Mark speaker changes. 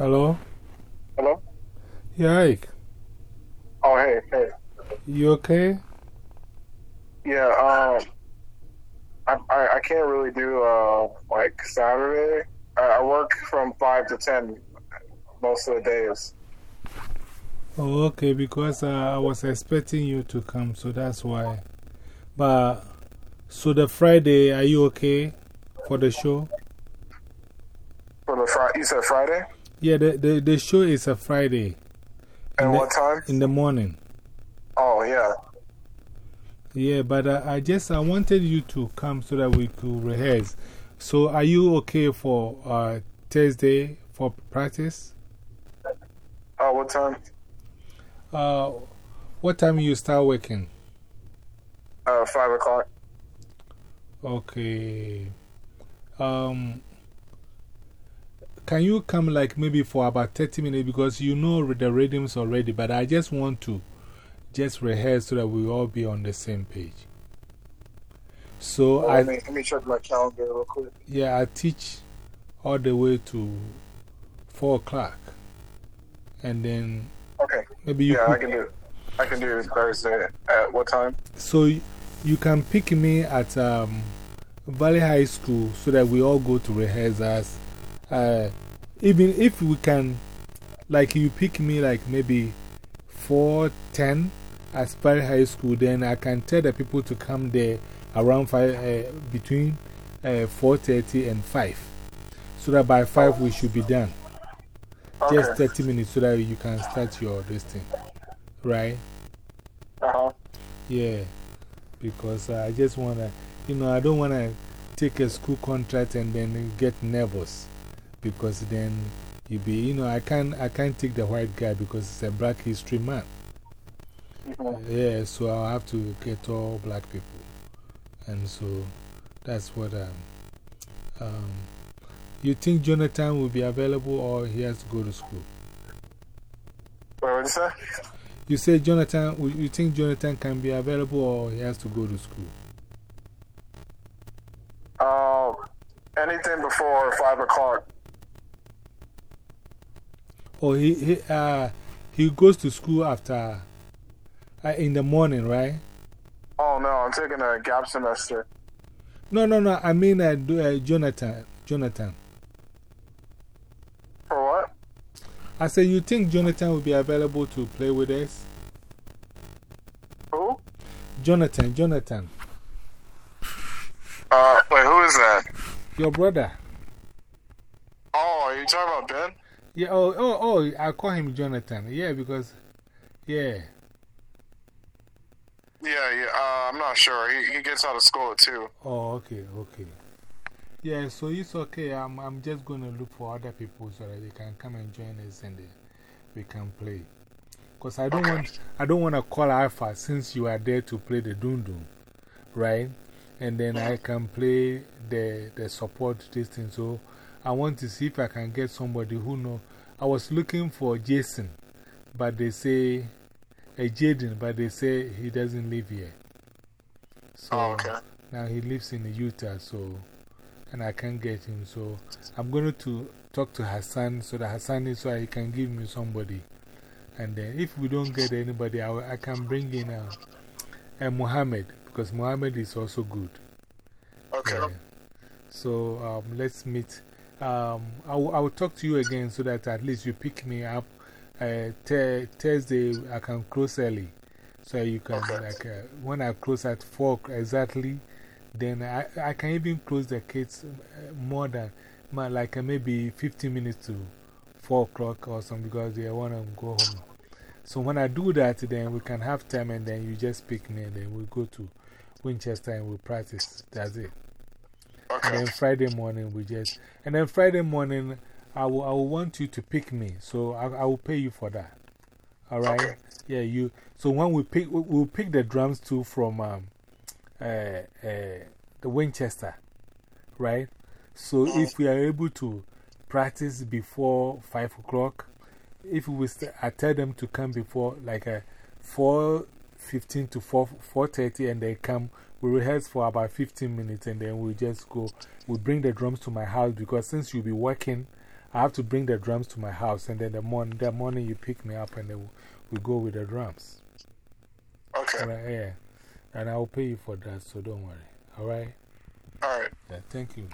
Speaker 1: Hello?
Speaker 2: Hello?
Speaker 1: Yeah, Ike.
Speaker 2: Oh, hey, hey.
Speaker 1: You okay?
Speaker 2: Yeah, um, I, I, I can't really do, uh, like Saturday. I, I work from 5 to 10 most of the days.
Speaker 1: Oh, okay, because uh, I was expecting you to come, so that's why. But, so the Friday, are you okay for the show?
Speaker 2: For the Friday, you said Friday?
Speaker 1: Yeah, the, the, the show is a Friday.
Speaker 2: And what time?
Speaker 1: In the morning.
Speaker 2: Oh, yeah.
Speaker 1: Yeah, but uh, I just I wanted you to come so that we could rehearse. So, are you okay for uh, Thursday for practice?
Speaker 2: Uh, what time?
Speaker 1: Uh, what time you start working?
Speaker 2: Uh, 5 o'clock.
Speaker 1: Okay. Um, can you come like maybe for about 30 minutes because you know the rhythms already, but I just want to just rehearse so that we all be on the same page. So, I,
Speaker 2: let, me, let me check my calendar real quick.
Speaker 1: yeah, I teach all the way to 4 o'clock. And then
Speaker 2: Okay.
Speaker 1: maybe you
Speaker 2: Yeah, I can do it. I can do Thursday. At what time?
Speaker 1: so you can pick me at um, Valley High School so that we all go to rehearsals. Uh, even if we can, like you pick me like maybe 410 at Valley High School, then I can tell the people to come there around 5, uh, between uh, 4.30 and 5. So that by 5 we should be done.
Speaker 2: Okay.
Speaker 1: Just 30 minutes so that you can start your this thing. Right?
Speaker 2: Uh huh.
Speaker 1: Yeah, because uh, I just want to, you know, I don't want to take a school contract and then get nervous because then you be, you know, I can't, I can't take the white guy because it's a black history month. Yeah, so I'll have to get all black people. And so that's what, um, um, you think Jonathan will be available or he has to go to school?
Speaker 2: What did you say?
Speaker 1: You say Jonathan, you think Jonathan can be available or he has to go to school?
Speaker 2: Uh, anything before 5 o'clock.
Speaker 1: Oh, he, he, uh, he goes to school after, uh, in the morning, right?
Speaker 2: Oh, no, I'm taking a gap semester.
Speaker 1: No, no, no. I mean, uh, do- uh, Jonathan. Jonathan.
Speaker 2: For what?
Speaker 1: I said, you think Jonathan will be available to play with us?
Speaker 2: Who?
Speaker 1: Jonathan, Jonathan.
Speaker 2: Uh, wait, who is that?
Speaker 1: Your brother.
Speaker 2: Oh, are you talking about Ben?
Speaker 1: Yeah, oh, oh, oh, I call him Jonathan. Yeah, because, yeah.
Speaker 2: Yeah, yeah, uh, I'm not sure. He, he gets out of school too.
Speaker 1: Oh, okay, okay. Yeah, so it's okay. I'm, I'm just going to look for other people so that they can come and join us and then we can play. Because I don't want, I don't want to call Alpha since you are there to play the Dundun, right? And then I can play the, the support this thing. So I want to see if I can get somebody who know. I was looking for Jason, but they say, a Jaden, but they say he doesn't live here. So
Speaker 2: Oh, okay.
Speaker 1: now he lives in Utah, so, and I can't get him. So I'm going to talk to Hassan so that Hassan is so he can give me somebody. And then if we don't get anybody, I, I can bring in a, a Mohammed because Mohammed is also good.
Speaker 2: Okay.
Speaker 1: Yeah. So um, let's meet. Um, I, will, I will talk to you again so that at least you pick me up. Uh, Thursday, I can close early. So you can,
Speaker 2: Okay.
Speaker 1: like, uh, when I close at 4 exactly, then I, I can even close the kids uh, more than, like uh, maybe 15 minutes to 4 o'clock or something because they want to go home. So when I do that, then we can have time and then you just pick me and then we go to Winchester and we practice. That's it. And then Friday morning, we just, and then Friday morning, I will, I will want you to pick me. So I, I will pay you for that. All right?
Speaker 2: Okay.
Speaker 1: Yeah, you. So when we pick, we, we'll pick the drums too from um, uh, uh, the Winchester, right? So if we are able to practice before 5 o'clock, if we I tell them to come before like a 4.15 to 4, 4.30 and they come, we rehearse for about 15 minutes and then we just go. We bring the drums to my house because since you'll be working, I have to bring the drums to my house, and then the, morning, the morning you pick me up, and then we go with the drums.
Speaker 2: Okay.
Speaker 1: Right, yeah. And I'll pay you for that, so don't worry. All right?
Speaker 2: All right.
Speaker 1: Yeah, thank you.